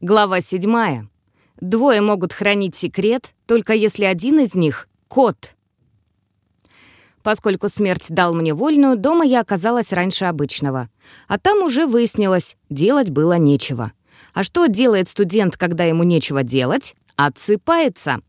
Глава 7. Двое могут хранить секрет, только если один из них — кот. Поскольку смерть дал мне вольную, дома я оказалась раньше обычного. А там уже выяснилось, делать было нечего. А что делает студент, когда ему нечего делать? Отсыпается.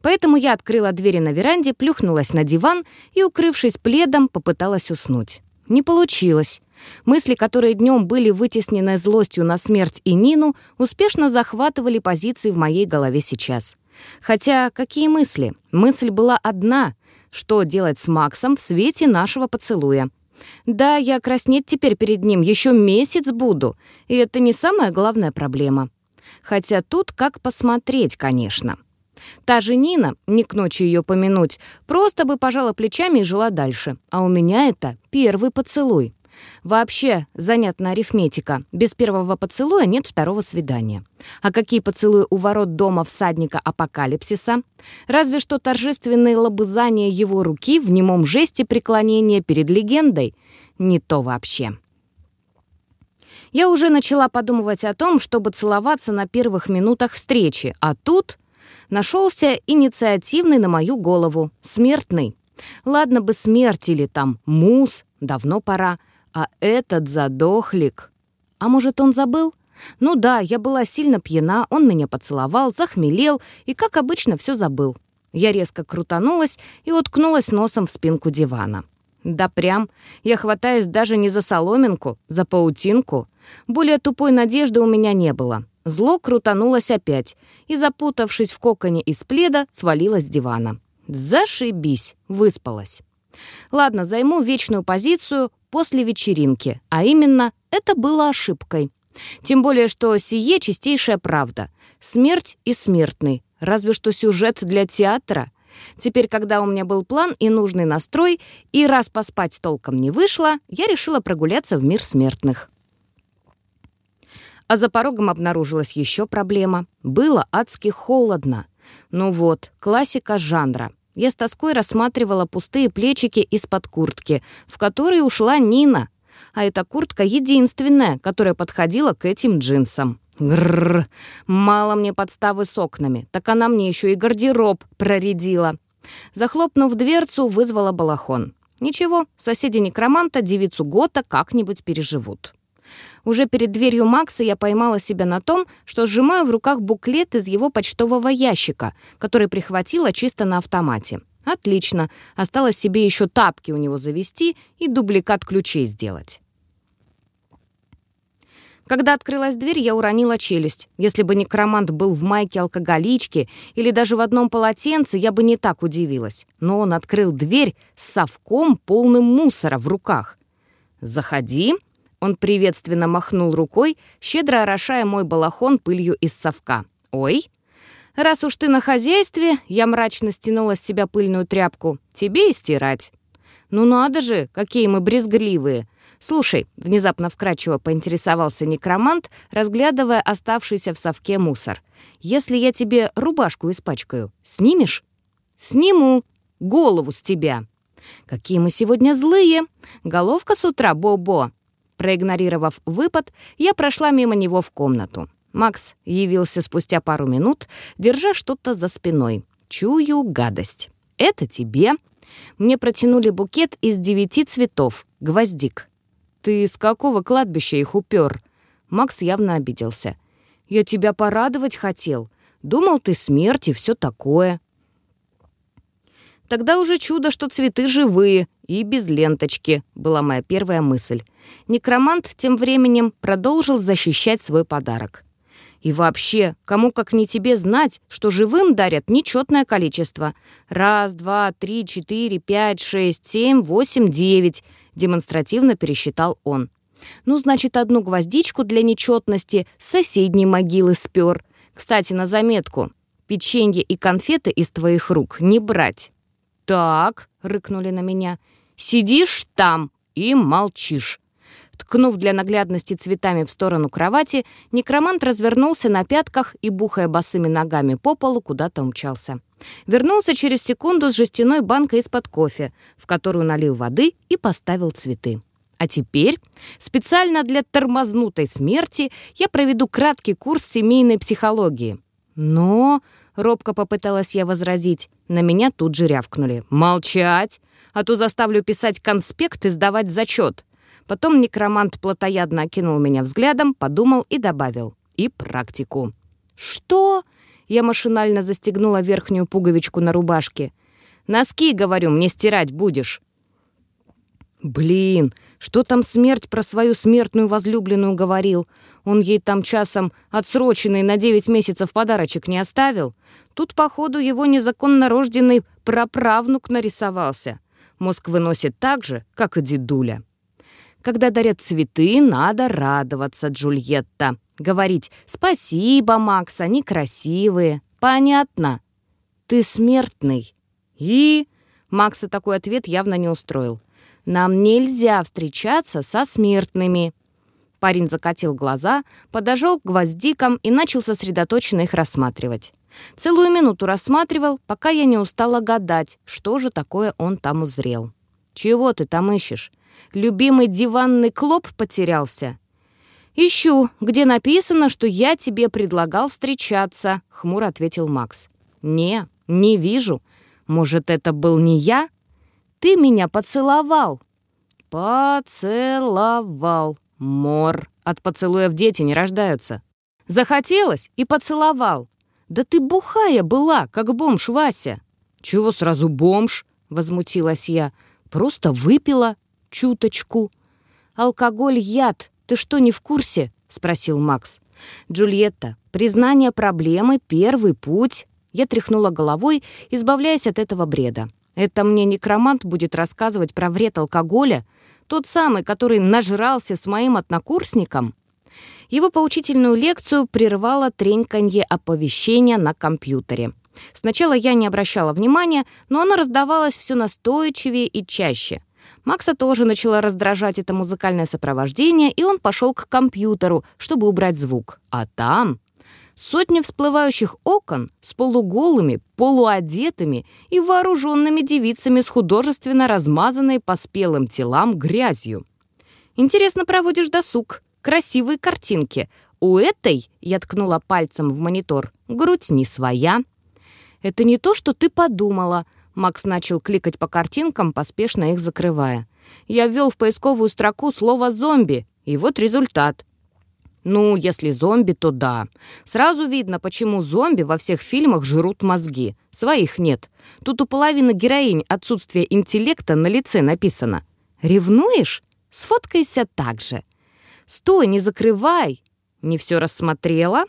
Поэтому я открыла двери на веранде, плюхнулась на диван и, укрывшись пледом, попыталась уснуть. Не получилось. Мысли, которые днем были вытеснены злостью на смерть и Нину, успешно захватывали позиции в моей голове сейчас. Хотя какие мысли? Мысль была одна — что делать с Максом в свете нашего поцелуя. Да, я краснеть теперь перед ним еще месяц буду, и это не самая главная проблема. Хотя тут как посмотреть, конечно. Та же Нина, не к ночи ее помянуть, просто бы пожала плечами и жила дальше. А у меня это первый поцелуй. Вообще, занятная арифметика. Без первого поцелуя нет второго свидания. А какие поцелуи у ворот дома всадника апокалипсиса? Разве что торжественные лобызания его руки в немом жесте преклонения перед легендой. Не то вообще. Я уже начала подумывать о том, чтобы целоваться на первых минутах встречи, а тут нашелся инициативный на мою голову, смертный. Ладно бы смерть или там мус, давно пора. А этот задохлик... А может, он забыл? Ну да, я была сильно пьяна, он меня поцеловал, захмелел и, как обычно, все забыл. Я резко крутанулась и уткнулась носом в спинку дивана. Да прям, я хватаюсь даже не за соломинку, за паутинку. Более тупой надежды у меня не было. Зло крутанулось опять и, запутавшись в коконе из пледа, свалилась с дивана. Зашибись, выспалась. Ладно, займу вечную позицию после вечеринки, а именно это было ошибкой. Тем более, что сие чистейшая правда. Смерть и смертный. Разве что сюжет для театра. Теперь, когда у меня был план и нужный настрой, и раз поспать толком не вышло, я решила прогуляться в мир смертных. А за порогом обнаружилась еще проблема. Было адски холодно. Ну вот, классика жанра я с тоской рассматривала пустые плечики из-под куртки, в которой ушла Нина. А эта куртка единственная, которая подходила к этим джинсам. Грррр, мало мне подставы с окнами, так она мне еще и гардероб проредила. Захлопнув дверцу, вызвала балахон. Ничего, соседи некроманта девицу Гота как-нибудь переживут. Уже перед дверью Макса я поймала себя на том, что сжимаю в руках буклет из его почтового ящика, который прихватила чисто на автомате. Отлично. Осталось себе еще тапки у него завести и дубликат ключей сделать. Когда открылась дверь, я уронила челюсть. Если бы некромант был в майке алкоголички или даже в одном полотенце, я бы не так удивилась. Но он открыл дверь с совком, полным мусора в руках. «Заходи», он приветственно махнул рукой, щедро орошая мой балахон пылью из совка. «Ой!» «Раз уж ты на хозяйстве», — я мрачно стянула с себя пыльную тряпку, — «тебе и стирать». «Ну надо же, какие мы брезгливые!» «Слушай», — внезапно вкрадчиво поинтересовался некромант, разглядывая оставшийся в совке мусор. «Если я тебе рубашку испачкаю, снимешь?» «Сниму. Голову с тебя». «Какие мы сегодня злые! Головка с утра, Бо-Бо!» Проигнорировав выпад, я прошла мимо него в комнату. Макс явился спустя пару минут, держа что-то за спиной. Чую гадость. «Это тебе». Мне протянули букет из девяти цветов, гвоздик. «Ты с какого кладбища их упер?» Макс явно обиделся. «Я тебя порадовать хотел. Думал, ты смерть и все такое». Тогда уже чудо, что цветы живые и без ленточки, была моя первая мысль. Некромант тем временем продолжил защищать свой подарок. И вообще, кому как не тебе знать, что живым дарят нечетное количество. Раз, два, три, четыре, пять, шесть, семь, восемь, девять, демонстративно пересчитал он. Ну, значит, одну гвоздичку для нечетности с соседней могилы спер. Кстати, на заметку. Печенье и конфеты из твоих рук не брать. «Так», — рыкнули на меня, — «сидишь там и молчишь». Ткнув для наглядности цветами в сторону кровати, некромант развернулся на пятках и, бухая босыми ногами по полу, куда-то умчался. Вернулся через секунду с жестяной банкой из-под кофе, в которую налил воды и поставил цветы. А теперь, специально для тормознутой смерти, я проведу краткий курс семейной психологии. Но, робко попыталась я возразить, на меня тут же рявкнули. «Молчать! А то заставлю писать конспект и сдавать зачет». Потом некромант плотоядно окинул меня взглядом, подумал и добавил. «И практику». «Что?» Я машинально застегнула верхнюю пуговичку на рубашке. «Носки, говорю, мне стирать будешь». Блин, что там смерть про свою смертную возлюбленную говорил? Он ей там часом отсроченный на 9 месяцев подарочек не оставил? Тут, походу, его незаконно рожденный праправнук нарисовался. Мозг выносит так же, как и дедуля. Когда дарят цветы, надо радоваться, Джульетта. Говорить «Спасибо, Макс, они красивые». Понятно? Ты смертный. И... Макса такой ответ явно не устроил. Нам нельзя встречаться со смертными». Парень закатил глаза, подошел к гвоздикам и начал сосредоточенно их рассматривать. Целую минуту рассматривал, пока я не устала гадать, что же такое он там узрел. «Чего ты там ищешь? Любимый диванный клоп потерялся?» «Ищу, где написано, что я тебе предлагал встречаться», — хмуро ответил Макс. «Не, не вижу. Может, это был не я?» Ты меня поцеловал!» «Поцеловал, мор. От поцелуев дети не рождаются. Захотелось и поцеловал. Да ты бухая была, как бомж Вася». «Чего сразу бомж?» — возмутилась я. «Просто выпила чуточку». «Алкоголь — яд. Ты что, не в курсе?» — спросил Макс. «Джульетта, признание проблемы — первый путь». Я тряхнула головой, избавляясь от этого бреда. Это мне некромант будет рассказывать про вред алкоголя, тот самый, который нажрался с моим однокурсником. Его поучительную лекцию прервало треньканье оповещения на компьютере. Сначала я не обращала внимания, но оно раздавалось все настойчивее и чаще. Макса тоже начало раздражать это музыкальное сопровождение, и он пошел к компьютеру, чтобы убрать звук. А там Сотни всплывающих окон с полуголыми, полуодетыми и вооруженными девицами с художественно размазанной по спелым телам грязью. «Интересно проводишь досуг. Красивые картинки. У этой, я ткнула пальцем в монитор, грудь не своя». «Это не то, что ты подумала», Макс начал кликать по картинкам, поспешно их закрывая. Я ввел в поисковую строку слово «зомби», и вот результат. Ну, если зомби, то да. Сразу видно, почему зомби во всех фильмах жрут мозги. Своих нет. Тут у половины героинь отсутствие интеллекта на лице написано. Ревнуешь? Сфоткайся так же. Стой, не закрывай. Не все рассмотрела?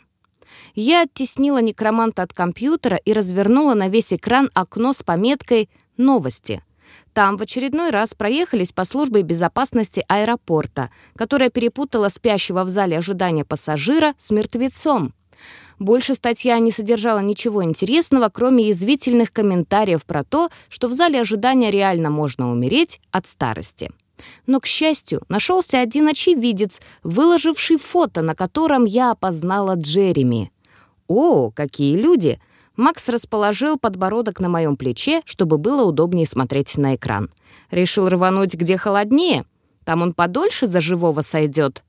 Я оттеснила некроманта от компьютера и развернула на весь экран окно с пометкой «Новости». Там в очередной раз проехались по службе безопасности аэропорта, которая перепутала спящего в зале ожидания пассажира с мертвецом. Больше статья не содержала ничего интересного, кроме язвительных комментариев про то, что в зале ожидания реально можно умереть от старости. Но, к счастью, нашелся один очевидец, выложивший фото, на котором я опознала Джереми. О, какие люди! Макс расположил подбородок на моем плече, чтобы было удобнее смотреть на экран. Решил рвануть где холоднее? Там он подольше за живого сойдет.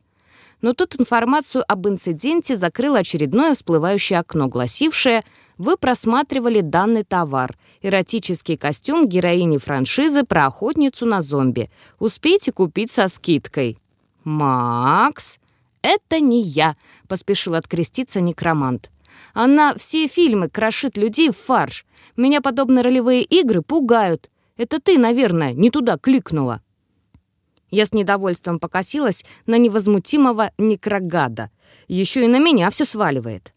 Но тут информацию об инциденте закрыло очередное всплывающее окно, гласившее «Вы просматривали данный товар. Эротический костюм героини франшизы про охотницу на зомби. Успейте купить со скидкой». «Макс?» «Это не я», — поспешил откреститься некромант. Она все фильмы крошит людей в фарш. Меня подобные ролевые игры пугают. Это ты, наверное, не туда кликнула». Я с недовольством покосилась на невозмутимого некрогада. Еще и на меня все сваливает.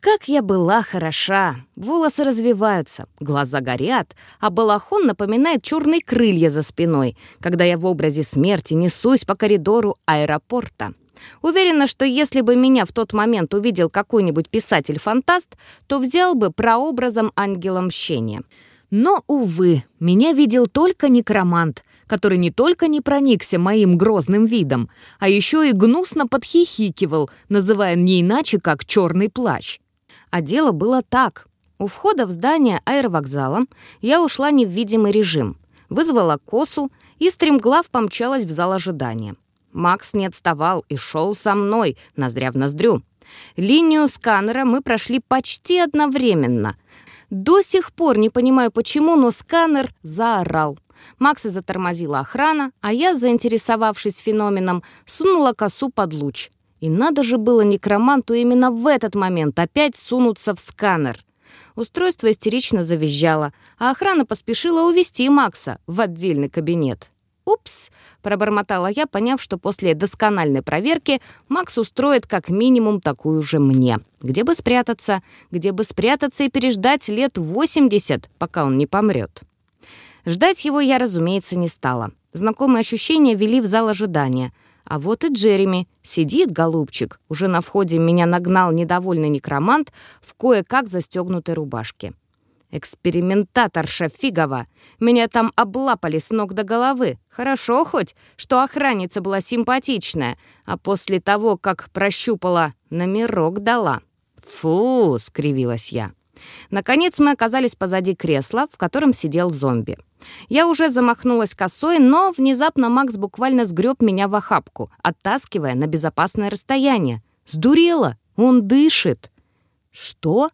Как я была хороша! Волосы развиваются, глаза горят, а балахон напоминает черные крылья за спиной, когда я в образе смерти несусь по коридору аэропорта. Уверена, что если бы меня в тот момент увидел какой-нибудь писатель-фантаст, то взял бы прообразом ангела мщения. Но, увы, меня видел только некромант, который не только не проникся моим грозным видом, а еще и гнусно подхихикивал, называя не иначе, как «черный плащ». А дело было так. У входа в здание аэровокзала я ушла не в видимый режим. Вызвала косу и стремглав помчалась в зал ожидания. Макс не отставал и шел со мной, ноздря в ноздрю. Линию сканера мы прошли почти одновременно. До сих пор не понимаю почему, но сканер заорал. Макса затормозила охрана, а я, заинтересовавшись феноменом, сунула косу под луч. И надо же было некроманту именно в этот момент опять сунуться в сканер. Устройство истерично завизжало, а охрана поспешила увести Макса в отдельный кабинет. «Упс!» — пробормотала я, поняв, что после доскональной проверки Макс устроит как минимум такую же мне. Где бы спрятаться? Где бы спрятаться и переждать лет 80, пока он не помрет? Ждать его я, разумеется, не стала. Знакомые ощущения вели в зал ожидания. А вот и Джереми. Сидит, голубчик. Уже на входе меня нагнал недовольный некромант в кое-как застегнутой рубашке. Экспериментаторша фигова. Меня там облапали с ног до головы. Хорошо хоть, что охранница была симпатичная, а после того, как прощупала, номерок дала. «Фу!» — скривилась я. Наконец мы оказались позади кресла, в котором сидел зомби. Я уже замахнулась косой, но внезапно Макс буквально сгреб меня в охапку, оттаскивая на безопасное расстояние. «Сдурела! Он дышит!» «Что?»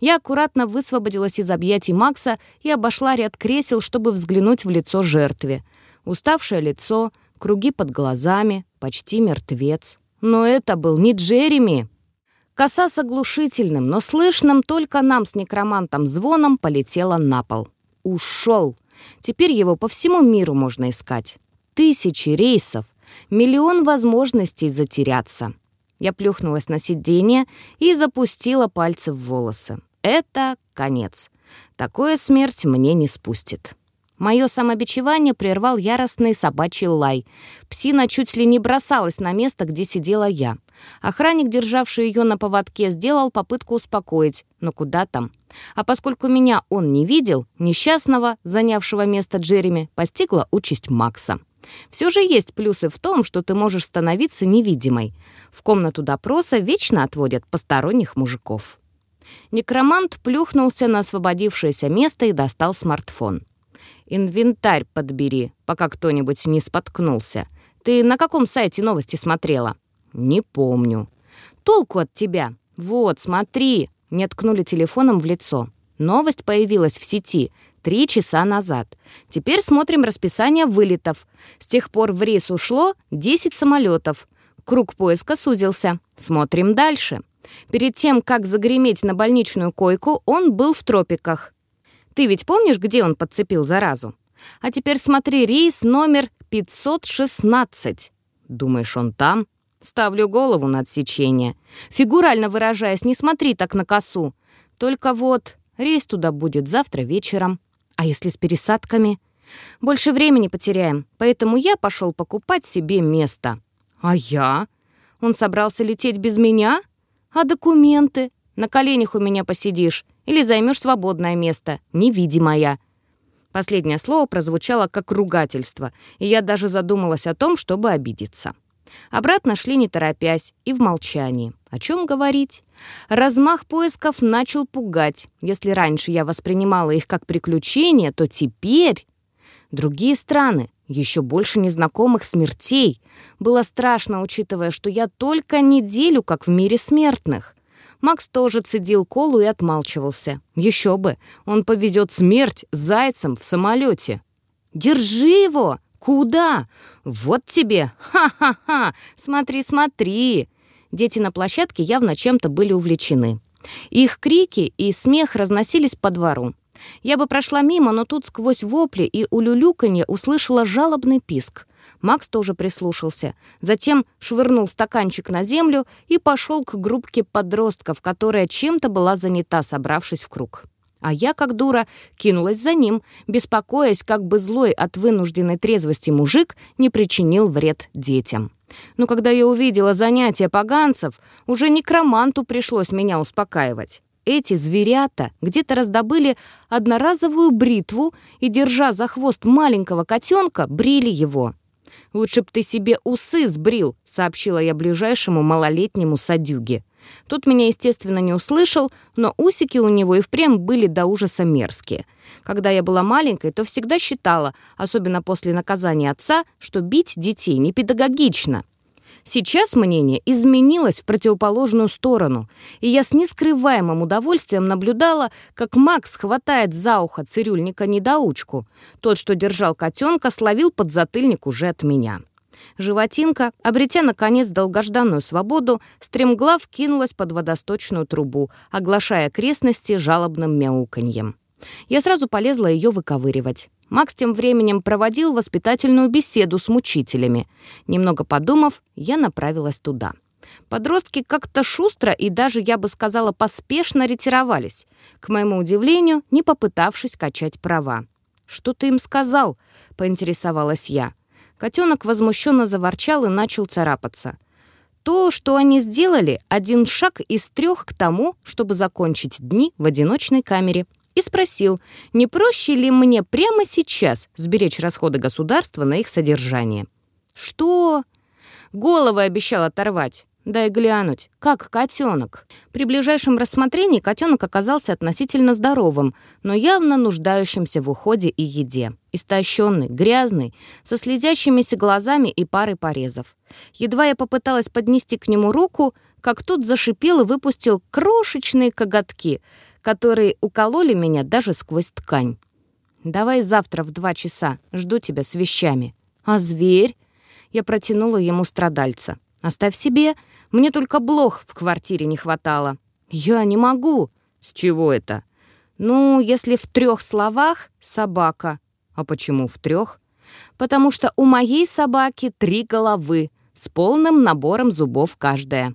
Я аккуратно высвободилась из объятий Макса и обошла ряд кресел, чтобы взглянуть в лицо жертве. Уставшее лицо, круги под глазами, почти мертвец. Но это был не Джереми. Коса с оглушительным, но слышным только нам с некромантом звоном полетела на пол. Ушел. Теперь его по всему миру можно искать. Тысячи рейсов, миллион возможностей затеряться. Я плюхнулась на сиденье и запустила пальцы в волосы. Это конец. Такое смерть мне не спустит. Мое самобичевание прервал яростный собачий лай. Псина чуть ли не бросалась на место, где сидела я. Охранник, державший ее на поводке, сделал попытку успокоить, но куда там? А поскольку меня он не видел, несчастного, занявшего место Джереми, постигла участь Макса. Все же есть плюсы в том, что ты можешь становиться невидимой. В комнату допроса вечно отводят посторонних мужиков. Некромант плюхнулся на освободившееся место и достал смартфон. «Инвентарь подбери, пока кто-нибудь не споткнулся. Ты на каком сайте новости смотрела?» «Не помню». «Толку от тебя? Вот, смотри!» Мне ткнули телефоном в лицо. Новость появилась в сети три часа назад. Теперь смотрим расписание вылетов. С тех пор в рейс ушло 10 самолетов. Круг поиска сузился. Смотрим дальше. Перед тем, как загреметь на больничную койку, он был в тропиках. Ты ведь помнишь, где он подцепил заразу? А теперь смотри рейс номер 516. Думаешь, он там? Ставлю голову на отсечение. Фигурально выражаясь, не смотри так на косу. Только вот рейс туда будет завтра вечером. А если с пересадками? Больше времени потеряем, поэтому я пошел покупать себе место. А я? Он собрался лететь без меня? А документы? На коленях у меня посидишь или займешь свободное место, невидимая». Последнее слово прозвучало как ругательство, и я даже задумалась о том, чтобы обидеться. Обратно шли не торопясь и в молчании. О чем говорить? Размах поисков начал пугать. Если раньше я воспринимала их как приключения, то теперь... Другие страны, еще больше незнакомых смертей. Было страшно, учитывая, что я только неделю как в мире смертных. Макс тоже цедил колу и отмалчивался. Еще бы, он повезет смерть зайцем в самолете. «Держи его!» «Куда? Вот тебе! Ха-ха-ха! Смотри, смотри!» Дети на площадке явно чем-то были увлечены. Их крики и смех разносились по двору. Я бы прошла мимо, но тут сквозь вопли и улюлюканье услышала жалобный писк. Макс тоже прислушался. Затем швырнул стаканчик на землю и пошел к группке подростков, которая чем-то была занята, собравшись в круг. А я, как дура, кинулась за ним, беспокоясь, как бы злой от вынужденной трезвости мужик не причинил вред детям. Но когда я увидела занятия поганцев, уже некроманту пришлось меня успокаивать. Эти зверята где-то раздобыли одноразовую бритву и, держа за хвост маленького котенка, брили его. «Лучше б ты себе усы сбрил», — сообщила я ближайшему малолетнему садюге. Тот меня, естественно, не услышал, но усики у него и впрямь были до ужаса мерзкие. Когда я была маленькой, то всегда считала, особенно после наказания отца, что бить детей не педагогично. Сейчас мнение изменилось в противоположную сторону, и я с нескрываемым удовольствием наблюдала, как Макс хватает за ухо цирюльника-недоучку. Тот, что держал котенка, словил подзатыльник уже от меня. Животинка, обретя, наконец, долгожданную свободу, стремглав кинулась под водосточную трубу, оглашая окрестности жалобным мяуканьем. Я сразу полезла ее выковыривать. Макс тем временем проводил воспитательную беседу с мучителями. Немного подумав, я направилась туда. Подростки как-то шустро и даже, я бы сказала, поспешно ретировались, к моему удивлению, не попытавшись качать права. «Что ты им сказал?» — поинтересовалась я. Котенок возмущенно заворчал и начал царапаться. То, что они сделали, один шаг из трех к тому, чтобы закончить дни в одиночной камере — и спросил, не проще ли мне прямо сейчас сберечь расходы государства на их содержание. «Что?» «Головы обещал оторвать. Дай глянуть. Как котенок?» При ближайшем рассмотрении котенок оказался относительно здоровым, но явно нуждающимся в уходе и еде. Истощенный, грязный, со слезящимися глазами и парой порезов. Едва я попыталась поднести к нему руку, как тот зашипел и выпустил крошечные коготки — которые укололи меня даже сквозь ткань. «Давай завтра в два часа. Жду тебя с вещами». «А зверь?» Я протянула ему страдальца. «Оставь себе. Мне только блох в квартире не хватало». «Я не могу». «С чего это?» «Ну, если в трех словах — собака». «А почему в трех?» «Потому что у моей собаки три головы с полным набором зубов каждая».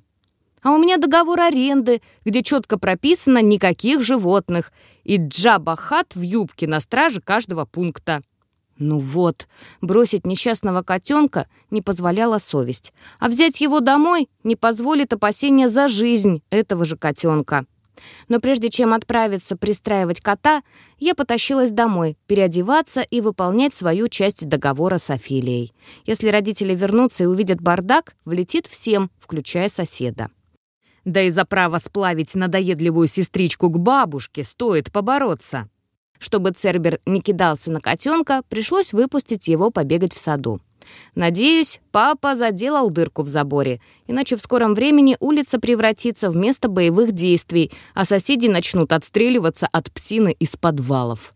А у меня договор аренды, где четко прописано никаких животных и джабахат в юбке на страже каждого пункта. Ну вот, бросить несчастного котенка не позволяла совесть, а взять его домой не позволит опасения за жизнь этого же котенка. Но прежде чем отправиться пристраивать кота, я потащилась домой, переодеваться и выполнять свою часть договора с Офелией. Если родители вернутся и увидят бардак, влетит всем, включая соседа. Да и за право сплавить надоедливую сестричку к бабушке стоит побороться. Чтобы Цербер не кидался на котенка, пришлось выпустить его побегать в саду. Надеюсь, папа заделал дырку в заборе, иначе в скором времени улица превратится в место боевых действий, а соседи начнут отстреливаться от псины из подвалов.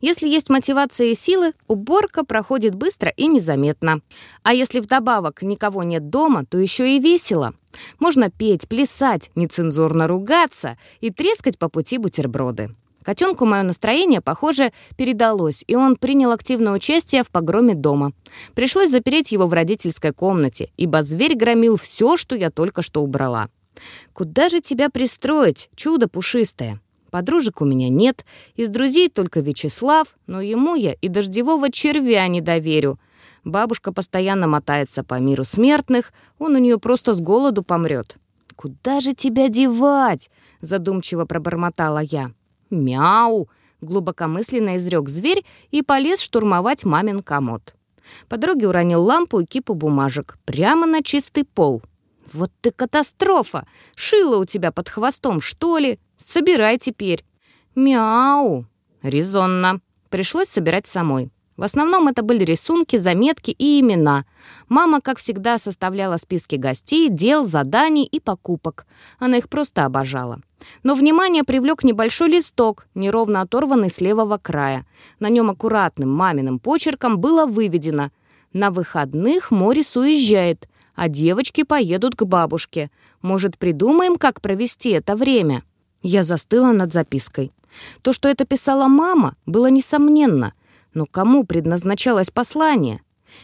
Если есть мотивация и силы, уборка проходит быстро и незаметно. А если вдобавок никого нет дома, то еще и весело. Можно петь, плясать, нецензурно ругаться и трескать по пути бутерброды. Котенку мое настроение, похоже, передалось, и он принял активное участие в погроме дома. Пришлось запереть его в родительской комнате, ибо зверь громил все, что я только что убрала. «Куда же тебя пристроить, чудо пушистое?» Подружек у меня нет, из друзей только Вячеслав, но ему я и дождевого червя не доверю. Бабушка постоянно мотается по миру смертных, он у нее просто с голоду помрет. «Куда же тебя девать?» — задумчиво пробормотала я. «Мяу!» — глубокомысленно изрек зверь и полез штурмовать мамин комод. По уронил лампу и кипу бумажек прямо на чистый пол. «Вот ты катастрофа! Шило у тебя под хвостом, что ли? Собирай теперь». «Мяу!» «Резонно. Пришлось собирать самой. В основном это были рисунки, заметки и имена. Мама, как всегда, составляла списки гостей, дел, заданий и покупок. Она их просто обожала. Но внимание привлек небольшой листок, неровно оторванный с левого края. На нем аккуратным маминым почерком было выведено «На выходных Морис уезжает а девочки поедут к бабушке. Может, придумаем, как провести это время?» Я застыла над запиской. То, что это писала мама, было несомненно. Но кому предназначалось послание?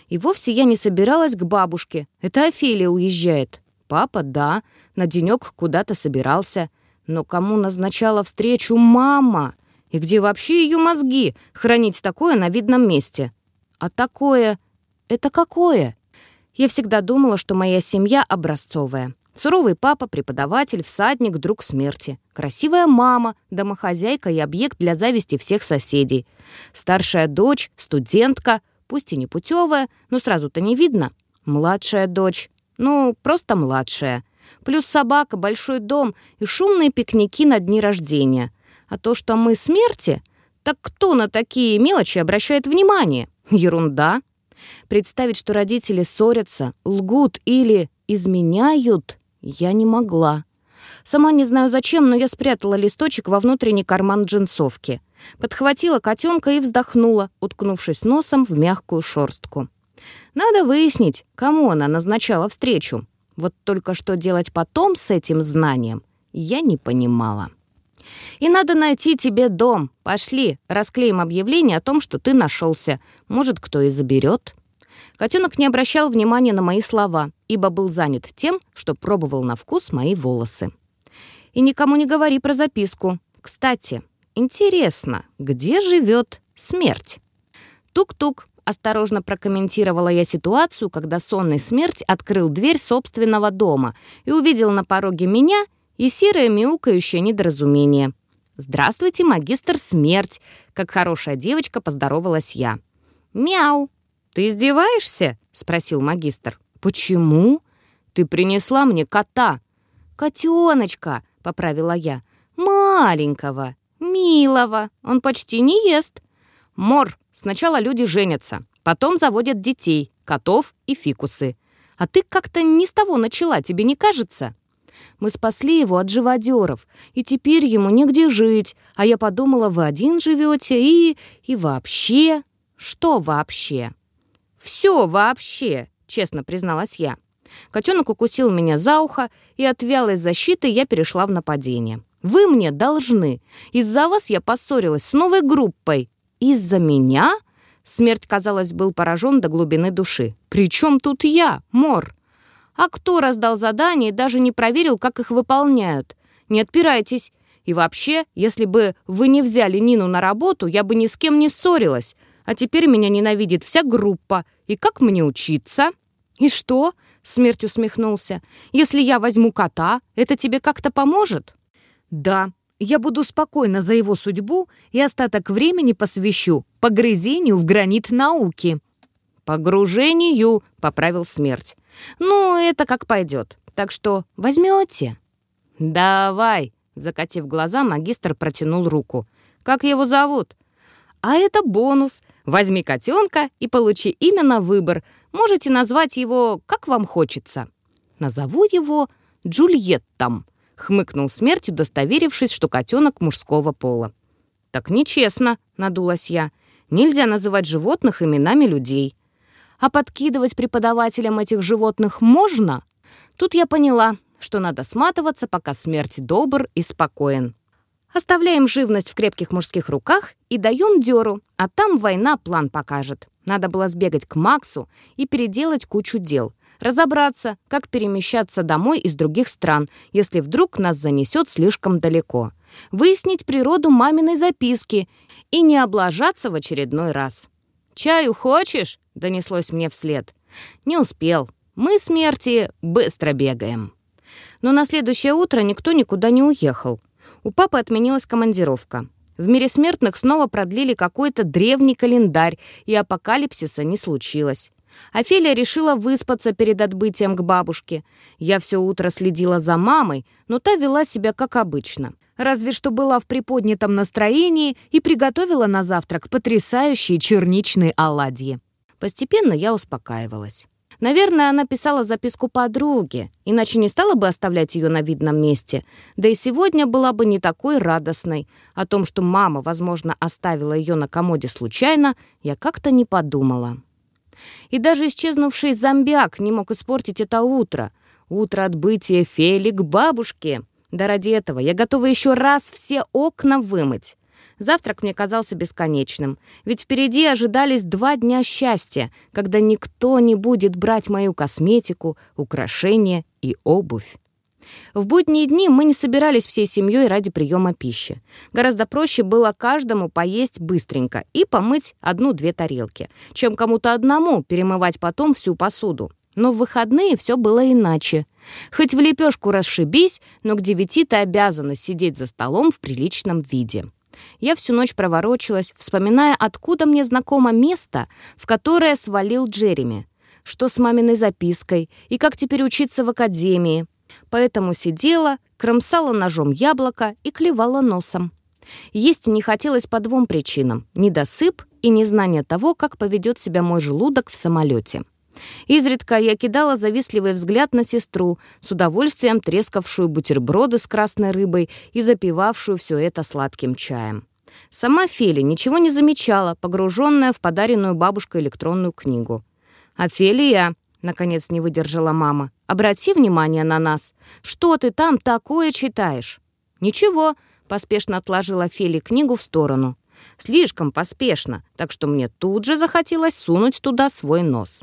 И вовсе я не собиралась к бабушке. Это Офелия уезжает. Папа, да, на денек куда-то собирался. Но кому назначала встречу мама? И где вообще ее мозги хранить такое на видном месте? А такое... Это какое? Я всегда думала, что моя семья образцовая. Суровый папа, преподаватель, всадник, друг смерти. Красивая мама, домохозяйка и объект для зависти всех соседей. Старшая дочь, студентка, пусть и не путевая, но сразу-то не видно. Младшая дочь, ну, просто младшая. Плюс собака, большой дом и шумные пикники на дни рождения. А то, что мы смерти, так кто на такие мелочи обращает внимание? Ерунда. Представить, что родители ссорятся, лгут или изменяют, я не могла. Сама не знаю зачем, но я спрятала листочек во внутренний карман джинсовки. Подхватила котенка и вздохнула, уткнувшись носом в мягкую шорстку. Надо выяснить, кому она назначала встречу. Вот только что делать потом с этим знанием, я не понимала. И надо найти тебе дом. Пошли, расклеим объявление о том, что ты нашелся. Может, кто и заберет. Котенок не обращал внимания на мои слова, ибо был занят тем, что пробовал на вкус мои волосы. И никому не говори про записку. Кстати, интересно, где живет смерть? Тук-тук. Осторожно прокомментировала я ситуацию, когда сонный смерть открыл дверь собственного дома и увидел на пороге меня и серое мяукающее недоразумение. «Здравствуйте, магистр смерть!» Как хорошая девочка поздоровалась я. «Мяу!» «Ты издеваешься?» — спросил магистр. «Почему?» «Ты принесла мне кота». «Котеночка!» — поправила я. «Маленького, милого, он почти не ест». «Мор, сначала люди женятся, потом заводят детей, котов и фикусы. А ты как-то не с того начала, тебе не кажется?» Мы спасли его от живодеров, и теперь ему негде жить. А я подумала, вы один живете и... и вообще... Что вообще? Все вообще, честно призналась я. Котенок укусил меня за ухо, и от вялой защиты я перешла в нападение. «Вы мне должны. Из-за вас я поссорилась с новой группой». «Из-за меня?» Смерть, казалось, был поражен до глубины души. «При чем тут я, Мор?» «А кто раздал задания и даже не проверил, как их выполняют? Не отпирайтесь. И вообще, если бы вы не взяли Нину на работу, я бы ни с кем не ссорилась. А теперь меня ненавидит вся группа. И как мне учиться?» «И что?» — смерть усмехнулся. «Если я возьму кота, это тебе как-то поможет?» «Да, я буду спокойна за его судьбу и остаток времени посвящу погрызению в гранит науки». «Погружению», — поправил смерть. «Ну, это как пойдет. Так что возьмете?» «Давай», — закатив глаза, магистр протянул руку. «Как его зовут?» «А это бонус. Возьми котенка и получи имя на выбор. Можете назвать его, как вам хочется. Назову его Джульеттом, хмыкнул смерть, удостоверившись, что котенок мужского пола. Так нечестно, надулась я. Нельзя называть животных именами людей. А подкидывать преподавателям этих животных можно? Тут я поняла, что надо сматываться, пока смерть добр и спокоен. Оставляем живность в крепких мужских руках и даем дёру, а там война план покажет. Надо было сбегать к Максу и переделать кучу дел. Разобраться, как перемещаться домой из других стран, если вдруг нас занесет слишком далеко. Выяснить природу маминой записки и не облажаться в очередной раз. «Чаю хочешь?» — донеслось мне вслед. Не успел. Мы, смерти, быстро бегаем. Но на следующее утро никто никуда не уехал. У папы отменилась командировка. В мире смертных снова продлили какой-то древний календарь, и апокалипсиса не случилось. Офелия решила выспаться перед отбытием к бабушке. Я все утро следила за мамой, но та вела себя как обычно. Разве что была в приподнятом настроении и приготовила на завтрак потрясающие черничные оладьи. Постепенно я успокаивалась. Наверное, она писала записку подруге, иначе не стала бы оставлять ее на видном месте. Да и сегодня была бы не такой радостной. О том, что мама, возможно, оставила ее на комоде случайно, я как-то не подумала. И даже исчезнувший зомбиак не мог испортить это утро. Утро отбытия Фели к бабушке. Да ради этого я готова еще раз все окна вымыть. Завтрак мне казался бесконечным, ведь впереди ожидались два дня счастья, когда никто не будет брать мою косметику, украшения и обувь. В будние дни мы не собирались всей семьей ради приема пищи. Гораздо проще было каждому поесть быстренько и помыть одну-две тарелки, чем кому-то одному перемывать потом всю посуду. Но в выходные все было иначе. Хоть в лепешку расшибись, но к девяти ты обязана сидеть за столом в приличном виде. Я всю ночь проворочилась, вспоминая, откуда мне знакомо место, в которое свалил Джереми. Что с маминой запиской и как теперь учиться в академии. Поэтому сидела, кромсала ножом яблоко и клевала носом. Есть не хотелось по двум причинам — недосып и незнание того, как поведет себя мой желудок в самолете. Изредка я кидала завистливый взгляд на сестру, с удовольствием трескавшую бутерброды с красной рыбой и запивавшую все это сладким чаем. Сама Фели ничего не замечала, погруженная в подаренную бабушкой электронную книгу. «Офелия!» — наконец не выдержала мама. «Обрати внимание на нас. Что ты там такое читаешь?» «Ничего», — поспешно отложила Фели книгу в сторону. «Слишком поспешно, так что мне тут же захотелось сунуть туда свой нос».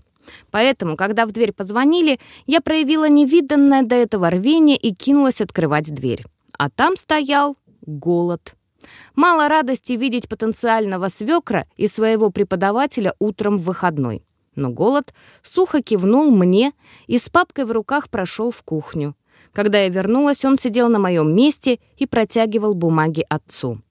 Поэтому, когда в дверь позвонили, я проявила невиданное до этого рвение и кинулась открывать дверь. А там стоял голод. Мало радости видеть потенциального свекра и своего преподавателя утром в выходной. Но голод сухо кивнул мне и с папкой в руках прошел в кухню. Когда я вернулась, он сидел на моем месте и протягивал бумаги отцу.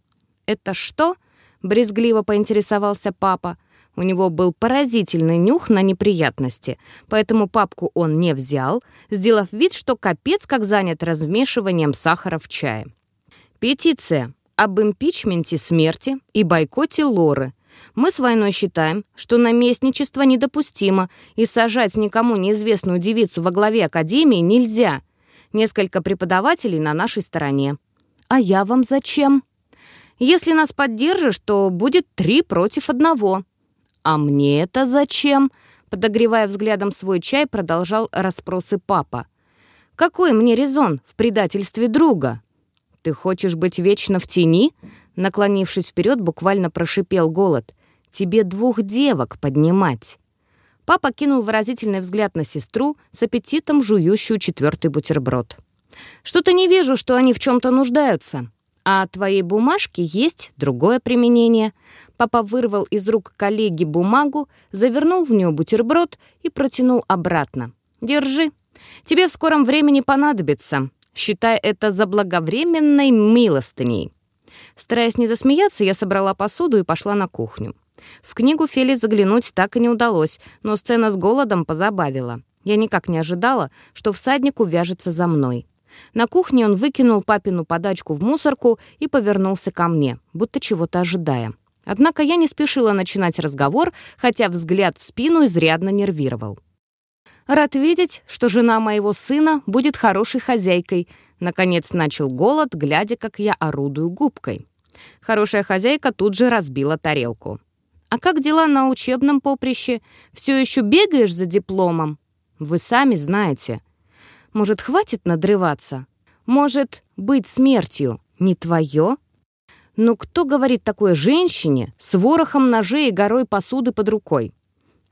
«Это что?» — брезгливо поинтересовался папа. У него был поразительный нюх на неприятности, поэтому папку он не взял, сделав вид, что капец как занят размешиванием сахара в чае. Петиция об импичменте смерти и бойкоте Лоры. Мы с войной считаем, что наместничество недопустимо, и сажать никому неизвестную девицу во главе Академии нельзя. Несколько преподавателей на нашей стороне. А я вам зачем? Если нас поддержишь, то будет три против одного. «А мне это зачем?» Подогревая взглядом свой чай, продолжал расспросы папа. «Какой мне резон в предательстве друга?» «Ты хочешь быть вечно в тени?» Наклонившись вперед, буквально прошипел голод. «Тебе двух девок поднимать!» Папа кинул выразительный взгляд на сестру с аппетитом жующую четвертый бутерброд. «Что-то не вижу, что они в чем-то нуждаются. А твоей бумажке есть другое применение. Папа вырвал из рук коллеги бумагу, завернул в нее бутерброд и протянул обратно. «Держи. Тебе в скором времени понадобится. Считай это заблаговременной милостыней». Стараясь не засмеяться, я собрала посуду и пошла на кухню. В книгу Фели заглянуть так и не удалось, но сцена с голодом позабавила. Я никак не ожидала, что всадник увяжется за мной. На кухне он выкинул папину подачку в мусорку и повернулся ко мне, будто чего-то ожидая. Однако я не спешила начинать разговор, хотя взгляд в спину изрядно нервировал. «Рад видеть, что жена моего сына будет хорошей хозяйкой», наконец начал голод, глядя, как я орудую губкой. Хорошая хозяйка тут же разбила тарелку. «А как дела на учебном поприще? Все еще бегаешь за дипломом?» «Вы сами знаете». «Может, хватит надрываться? Может, быть смертью не твое?» Но кто говорит такое женщине с ворохом ножей и горой посуды под рукой?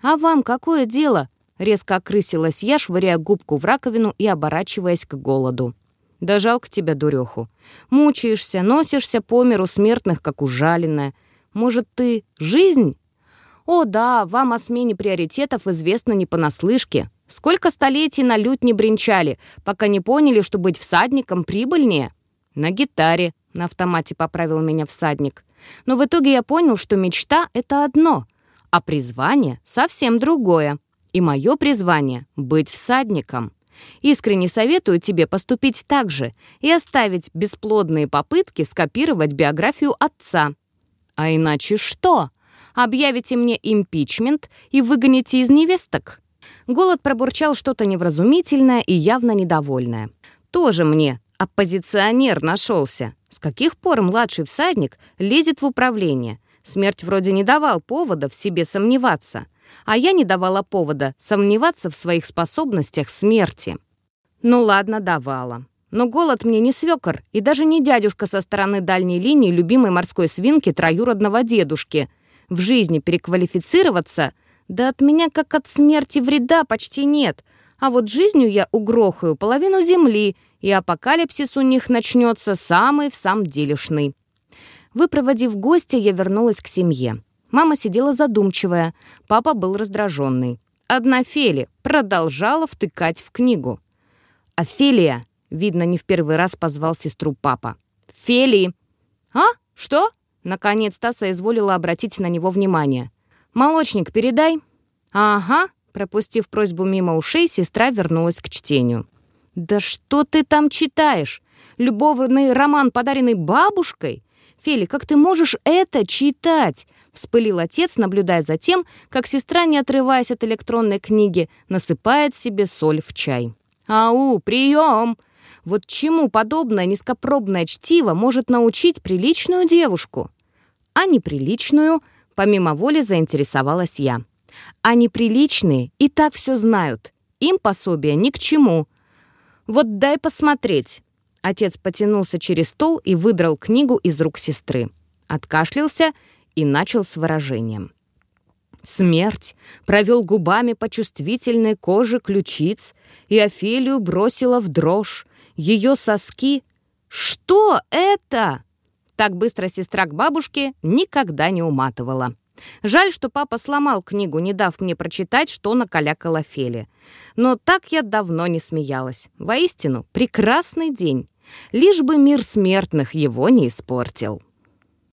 «А вам какое дело?» — резко окрысилась я, швыряя губку в раковину и оборачиваясь к голоду. «Да жалко тебя, дуреху. Мучаешься, носишься по миру смертных, как ужаленная. Может, ты жизнь?» «О да, вам о смене приоритетов известно не понаслышке. Сколько столетий на лють не бренчали, пока не поняли, что быть всадником прибыльнее?» «На гитаре», на автомате поправил меня всадник. Но в итоге я понял, что мечта — это одно, а призвание — совсем другое. И мое призвание — быть всадником. Искренне советую тебе поступить так же и оставить бесплодные попытки скопировать биографию отца. А иначе что? Объявите мне импичмент и выгоните из невесток? Голод пробурчал что-то невразумительное и явно недовольное. Тоже мне оппозиционер нашелся. С каких пор младший всадник лезет в управление? Смерть вроде не давал повода в себе сомневаться, а я не давала повода сомневаться в своих способностях смерти. Ну ладно, давала. Но голод мне не свекор и даже не дядюшка со стороны дальней линии любимой морской свинки троюродного дедушки. В жизни переквалифицироваться, да от меня как от смерти вреда почти нет — а вот жизнью я угрохаю половину земли, и апокалипсис у них начнется самый в самом делешный. Выпроводив гостя, я вернулась к семье. Мама сидела задумчивая, папа был раздраженный. Одна Фели продолжала втыкать в книгу. «Офелия!» — видно, не в первый раз позвал сестру папа. «Фели!» «А? Что?» Наконец-то соизволила обратить на него внимание. «Молочник передай». «Ага», Пропустив просьбу мимо ушей, сестра вернулась к чтению. «Да что ты там читаешь? Любовный роман, подаренный бабушкой? Фели, как ты можешь это читать?» Вспылил отец, наблюдая за тем, как сестра, не отрываясь от электронной книги, насыпает себе соль в чай. «Ау, прием!» Вот чему подобное низкопробное чтиво может научить приличную девушку? А неприличную, помимо воли, заинтересовалась я. А неприличные и так все знают. Им пособие ни к чему. Вот дай посмотреть. Отец потянулся через стол и выдрал книгу из рук сестры. Откашлялся и начал с выражением. Смерть провел губами по чувствительной коже ключиц, и Офелию бросила в дрожь. Ее соски... Что это? Так быстро сестра к бабушке никогда не уматывала. Жаль, что папа сломал книгу, не дав мне прочитать, что накалякала Фели. Но так я давно не смеялась. Воистину, прекрасный день. Лишь бы мир смертных его не испортил.